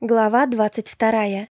Глава 22.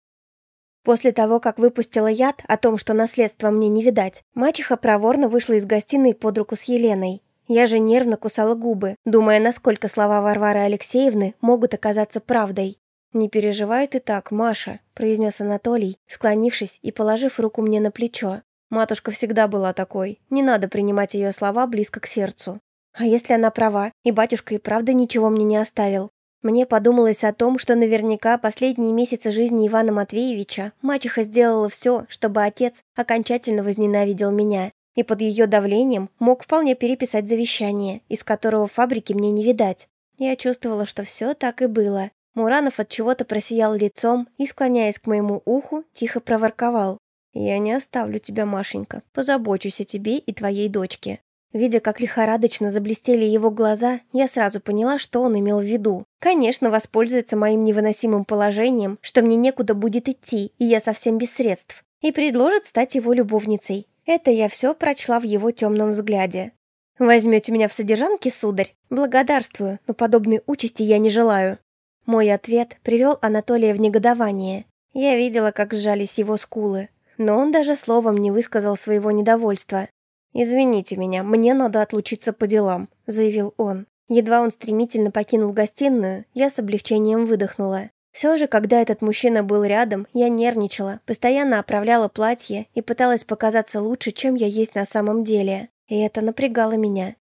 После того, как выпустила яд о том, что наследство мне не видать, мачеха проворно вышла из гостиной под руку с Еленой. Я же нервно кусала губы, думая, насколько слова Варвары Алексеевны могут оказаться правдой. «Не переживай ты так, Маша», – произнес Анатолий, склонившись и положив руку мне на плечо. «Матушка всегда была такой, не надо принимать ее слова близко к сердцу». «А если она права, и батюшка и правда ничего мне не оставил? Мне подумалось о том, что наверняка последние месяцы жизни Ивана Матвеевича мачеха сделала все, чтобы отец окончательно возненавидел меня, и под ее давлением мог вполне переписать завещание, из которого фабрики мне не видать. Я чувствовала, что все так и было. Муранов от чего-то просиял лицом и, склоняясь к моему уху, тихо проворковал. «Я не оставлю тебя, Машенька. Позабочусь о тебе и твоей дочке». Видя, как лихорадочно заблестели его глаза, я сразу поняла, что он имел в виду. Конечно, воспользуется моим невыносимым положением, что мне некуда будет идти, и я совсем без средств, и предложит стать его любовницей. Это я все прочла в его темном взгляде. «Возьмете меня в содержанки, сударь? Благодарствую, но подобной участи я не желаю». Мой ответ привел Анатолия в негодование. Я видела, как сжались его скулы, но он даже словом не высказал своего недовольства. «Извините меня, мне надо отлучиться по делам», — заявил он. Едва он стремительно покинул гостиную, я с облегчением выдохнула. Все же, когда этот мужчина был рядом, я нервничала, постоянно оправляла платье и пыталась показаться лучше, чем я есть на самом деле. И это напрягало меня.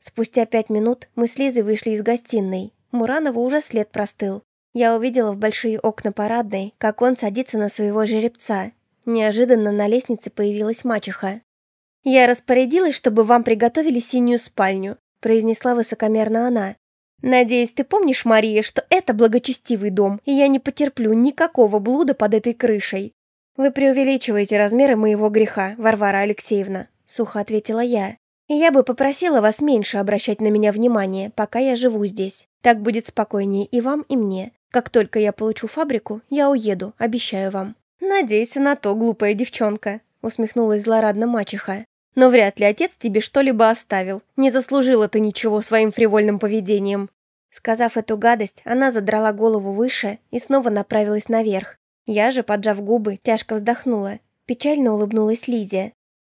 Спустя пять минут мы с Лизой вышли из гостиной. Муранова уже след простыл. Я увидела в большие окна парадной, как он садится на своего жеребца. Неожиданно на лестнице появилась мачеха. «Я распорядилась, чтобы вам приготовили синюю спальню», произнесла высокомерно она. «Надеюсь, ты помнишь, Мария, что это благочестивый дом, и я не потерплю никакого блуда под этой крышей». «Вы преувеличиваете размеры моего греха, Варвара Алексеевна», сухо ответила я. «И я бы попросила вас меньше обращать на меня внимание, пока я живу здесь. Так будет спокойнее и вам, и мне. Как только я получу фабрику, я уеду, обещаю вам». «Надейся на то, глупая девчонка», усмехнулась злорадно мачеха. Но вряд ли отец тебе что-либо оставил. Не заслужила ты ничего своим фривольным поведением». Сказав эту гадость, она задрала голову выше и снова направилась наверх. Я же, поджав губы, тяжко вздохнула. Печально улыбнулась Лизе.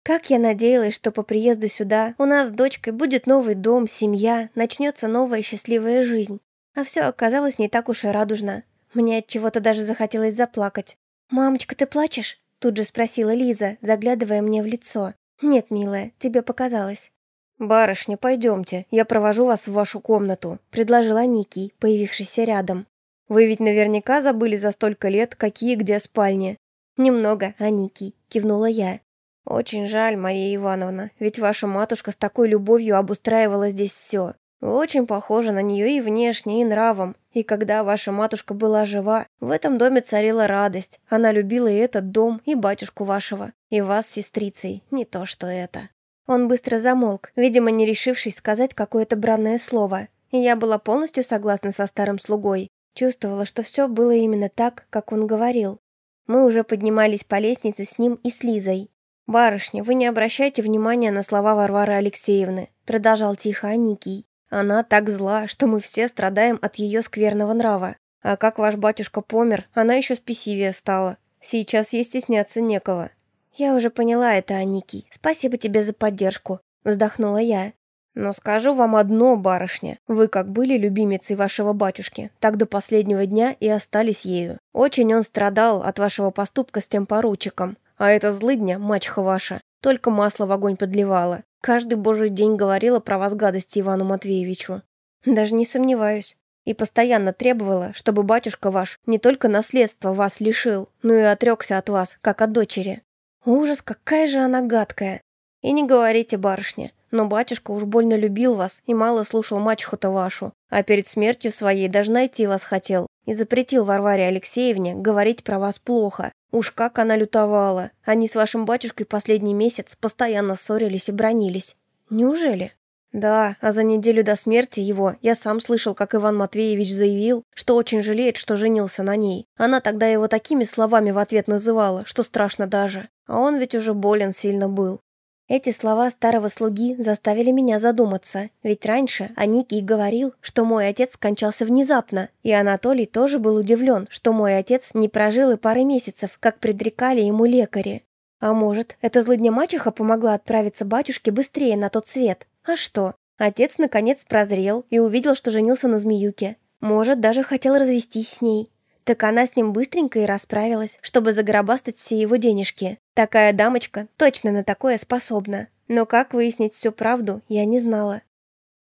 Как я надеялась, что по приезду сюда у нас с дочкой будет новый дом, семья, начнется новая счастливая жизнь. А все оказалось не так уж и радужно. Мне от чего-то даже захотелось заплакать. «Мамочка, ты плачешь?» Тут же спросила Лиза, заглядывая мне в лицо. «Нет, милая, тебе показалось». «Барышня, пойдемте, я провожу вас в вашу комнату», — предложила Никий, появившийся рядом. «Вы ведь наверняка забыли за столько лет, какие где спальни». «Немного, а Никий», — кивнула я. «Очень жаль, Мария Ивановна, ведь ваша матушка с такой любовью обустраивала здесь все. Очень похожа на нее и внешне, и нравом. И когда ваша матушка была жива, в этом доме царила радость. Она любила и этот дом, и батюшку вашего, и вас с сестрицей, не то что это». Он быстро замолк, видимо, не решившись сказать какое-то бранное слово. Я была полностью согласна со старым слугой. Чувствовала, что все было именно так, как он говорил. Мы уже поднимались по лестнице с ним и с Лизой. «Барышня, вы не обращайте внимания на слова Варвары Алексеевны», продолжал тихо Аникий. Она так зла, что мы все страдаем от ее скверного нрава. А как ваш батюшка помер, она еще спесивее стала. Сейчас ей стесняться некого». «Я уже поняла это, Аники. Спасибо тебе за поддержку», — вздохнула я. «Но скажу вам одно, барышня. Вы как были любимицей вашего батюшки, так до последнего дня и остались ею. Очень он страдал от вашего поступка с тем поручиком. А эта злыдня, мачеха ваша, только масло в огонь подливала. Каждый божий день говорила про вас гадости Ивану Матвеевичу. Даже не сомневаюсь. И постоянно требовала, чтобы батюшка ваш не только наследство вас лишил, но и отрекся от вас, как от дочери. Ужас, какая же она гадкая. И не говорите, барышня, но батюшка уж больно любил вас и мало слушал мачеху-то вашу, а перед смертью своей даже найти вас хотел и запретил Варваре Алексеевне говорить про вас плохо, Уж как она лютовала. Они с вашим батюшкой последний месяц постоянно ссорились и бронились. Неужели? Да, а за неделю до смерти его я сам слышал, как Иван Матвеевич заявил, что очень жалеет, что женился на ней. Она тогда его такими словами в ответ называла, что страшно даже. А он ведь уже болен сильно был. Эти слова старого слуги заставили меня задуматься, ведь раньше Аникий говорил, что мой отец скончался внезапно, и Анатолий тоже был удивлен, что мой отец не прожил и пары месяцев, как предрекали ему лекари. А может, эта злыдня мачеха помогла отправиться батюшке быстрее на тот свет? А что? Отец наконец прозрел и увидел, что женился на змеюке. Может, даже хотел развестись с ней. Так она с ним быстренько и расправилась, чтобы загробастать все его денежки. Такая дамочка точно на такое способна. Но как выяснить всю правду, я не знала.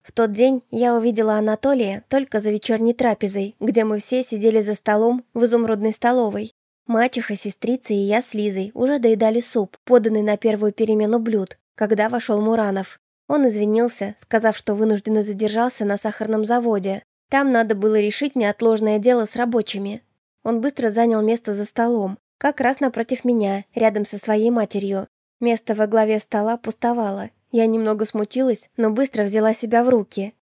В тот день я увидела Анатолия только за вечерней трапезой, где мы все сидели за столом в изумрудной столовой. Мачеха, сестрица и я с Лизой уже доедали суп, поданный на первую перемену блюд, когда вошел Муранов. Он извинился, сказав, что вынужденно задержался на сахарном заводе, там надо было решить неотложное дело с рабочими. Он быстро занял место за столом, как раз напротив меня, рядом со своей матерью. Место во главе стола пустовало. Я немного смутилась, но быстро взяла себя в руки.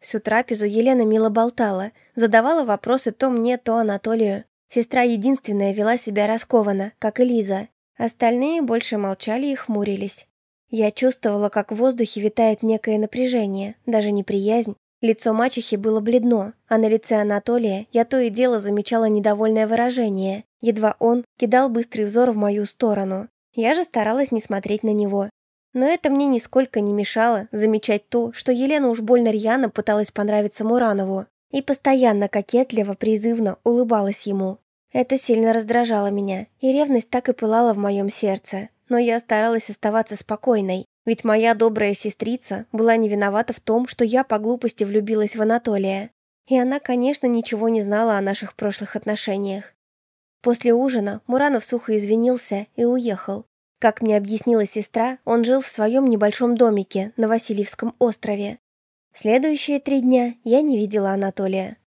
Всю трапезу Елена мило болтала, задавала вопросы то мне, то Анатолию. Сестра единственная вела себя раскованно, как и Лиза. Остальные больше молчали и хмурились. Я чувствовала, как в воздухе витает некое напряжение, даже неприязнь, Лицо мачехи было бледно, а на лице Анатолия я то и дело замечала недовольное выражение. Едва он кидал быстрый взор в мою сторону. Я же старалась не смотреть на него. Но это мне нисколько не мешало замечать то, что Елена уж больно рьяно пыталась понравиться Муранову и постоянно кокетливо, призывно улыбалась ему. Это сильно раздражало меня, и ревность так и пылала в моем сердце. Но я старалась оставаться спокойной, ведь моя добрая сестрица была не виновата в том, что я по глупости влюбилась в Анатолия. И она, конечно, ничего не знала о наших прошлых отношениях. После ужина Муранов сухо извинился и уехал. Как мне объяснила сестра, он жил в своем небольшом домике на Васильевском острове. Следующие три дня я не видела Анатолия.